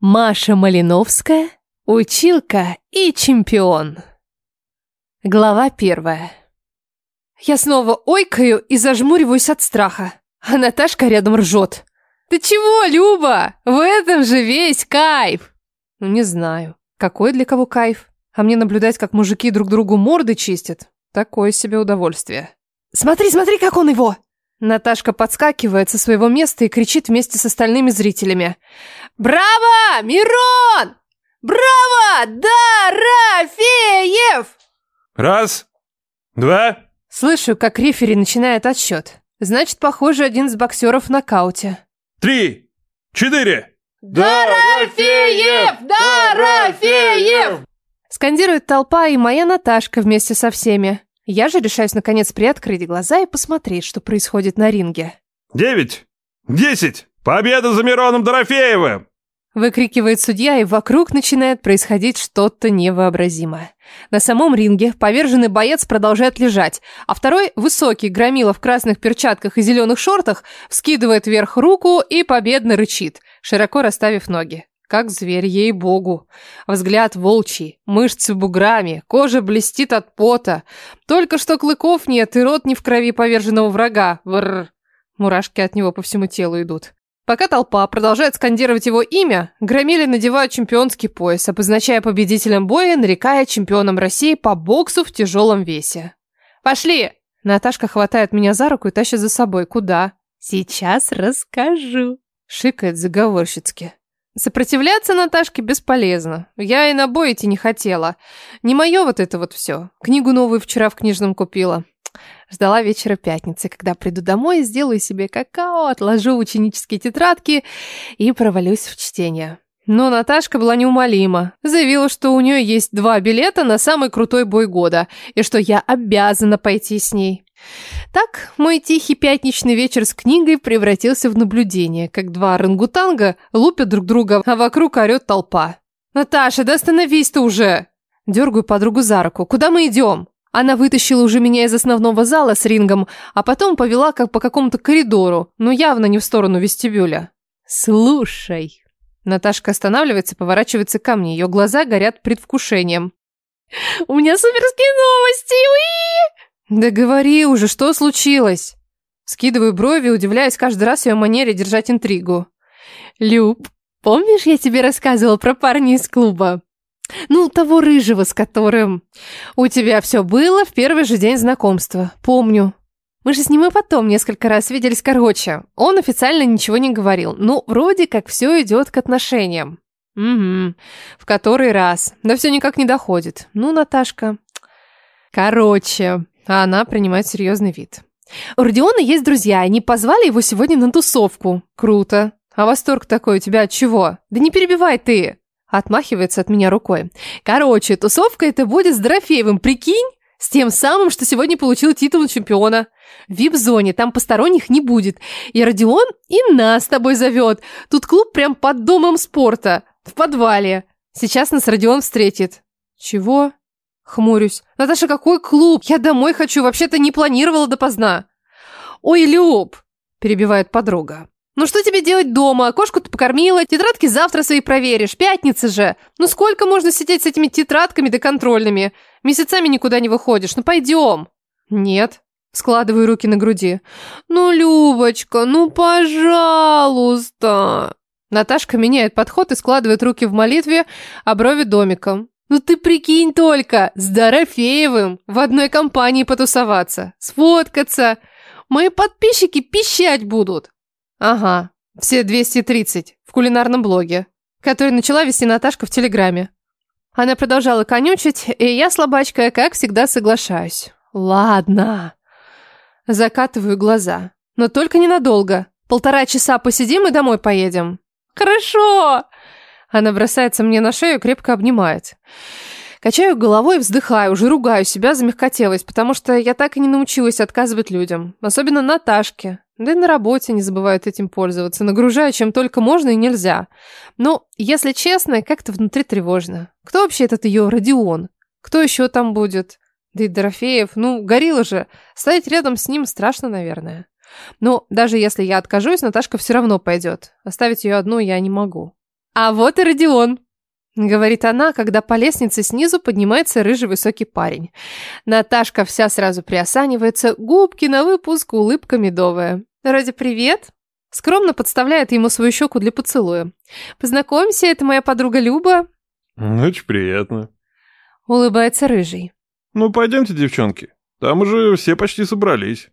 Маша Малиновская, училка и чемпион. Глава первая. Я снова ойкаю и зажмуриваюсь от страха, а Наташка рядом ржет. «Ты чего, Люба? В этом же весь кайф!» Ну, не знаю, какой для кого кайф. А мне наблюдать, как мужики друг другу морды чистят, такое себе удовольствие. «Смотри, смотри, как он его!» Наташка подскакивает со своего места и кричит вместе с остальными зрителями. «Браво, Мирон! Браво, Дорофеев!» Раз, два. Слышу, как рефери начинает отсчет. Значит, похоже, один из боксеров в нокауте. Три, четыре. Дорофеев! Дорофеев! Скандирует толпа и моя Наташка вместе со всеми. Я же решаюсь наконец приоткрыть глаза и посмотреть, что происходит на ринге. Девять, десять. Победа за Мироном Дорофеевым! Выкрикивает судья, и вокруг начинает происходить что-то невообразимое. На самом ринге поверженный боец продолжает лежать, а второй, высокий громила в красных перчатках и зеленых шортах, вскидывает вверх руку и победно рычит, широко расставив ноги. Как зверь, ей-богу. Взгляд волчий, мышцы буграми, кожа блестит от пота. Только что клыков нет, и рот не в крови поверженного врага. Бррр. Мурашки от него по всему телу идут. Пока толпа продолжает скандировать его имя, громили надевают чемпионский пояс, обозначая победителем боя, нарекая чемпионом России по боксу в тяжелом весе. «Пошли!» Наташка хватает меня за руку и тащит за собой. «Куда?» «Сейчас расскажу», — шикает заговорщицки. Сопротивляться Наташке бесполезно. Я и на бой идти не хотела. Не мое вот это вот все. Книгу новую вчера в книжном купила. Ждала вечера пятницы, когда приду домой, сделаю себе какао, отложу ученические тетрадки и провалюсь в чтение. Но Наташка была неумолима. Заявила, что у нее есть два билета на самый крутой бой года, и что я обязана пойти с ней. Так, мой тихий пятничный вечер с книгой превратился в наблюдение, как два орангутанга лупят друг друга, а вокруг орет толпа. «Наташа, да остановись ты уже!» Дергаю подругу за руку. «Куда мы идем?» Она вытащила уже меня из основного зала с рингом, а потом повела как по какому-то коридору, но явно не в сторону вестибюля. «Слушай». Наташка останавливается, поворачивается ко мне. Ее глаза горят предвкушением. «У меня суперские новости! Уи!» «Да говори уже, что случилось?» Скидываю брови, удивляясь каждый раз ее манере держать интригу. «Люб, помнишь, я тебе рассказывала про парня из клуба?» Ну, того рыжего, с которым... У тебя все было в первый же день знакомства. Помню. Мы же с ним и потом несколько раз виделись короче. Он официально ничего не говорил. Ну, вроде как все идет к отношениям. Угу. В который раз. Да все никак не доходит. Ну, Наташка. Короче. А она принимает серьезный вид. У Родиона есть друзья, они позвали его сегодня на тусовку. Круто. А восторг такой у тебя от чего? Да не перебивай ты. Отмахивается от меня рукой. Короче, тусовка это будет с Дорофеевым, прикинь? С тем самым, что сегодня получил титул чемпиона. В вип-зоне, там посторонних не будет. И Родион и нас с тобой зовет. Тут клуб прям под домом спорта. В подвале. Сейчас нас Родион встретит. Чего? Хмурюсь. Наташа, какой клуб? Я домой хочу, вообще-то не планировала допоздна. Ой, Люб, перебивает подруга. Ну что тебе делать дома? Кошку ты покормила, тетрадки завтра свои проверишь, пятница же. Ну сколько можно сидеть с этими тетрадками да контрольными? Месяцами никуда не выходишь, ну пойдем. Нет. Складываю руки на груди. Ну, Любочка, ну пожалуйста. Наташка меняет подход и складывает руки в молитве, а брови домиком. Ну ты прикинь только, с Дорофеевым в одной компании потусоваться, сфоткаться. Мои подписчики пищать будут. Ага, все 230 в кулинарном блоге, который начала вести Наташка в Телеграме. Она продолжала конючить, и я, слабачка, как всегда, соглашаюсь. Ладно. Закатываю глаза. Но только ненадолго. Полтора часа посидим и домой поедем. Хорошо. Она бросается мне на шею и крепко обнимает. Качаю головой вздыхаю, уже ругаю себя за мягкотелость, потому что я так и не научилась отказывать людям. Особенно Наташке. Да и на работе не забывают этим пользоваться, нагружая чем только можно и нельзя. Но, если честно, как-то внутри тревожно. Кто вообще этот ее Родион? Кто еще там будет? Да и Дорофеев, ну, горилла же. Стоять рядом с ним страшно, наверное. Но даже если я откажусь, Наташка все равно пойдет. Оставить ее одну я не могу. А вот и Родион. Говорит она, когда по лестнице снизу поднимается рыжий высокий парень. Наташка вся сразу приосанивается, губки на выпуск, улыбка медовая. Ради привет. Скромно подставляет ему свою щеку для поцелуя. Познакомься, это моя подруга Люба. Очень приятно. Улыбается рыжий. Ну, пойдемте, девчонки. Там уже все почти собрались.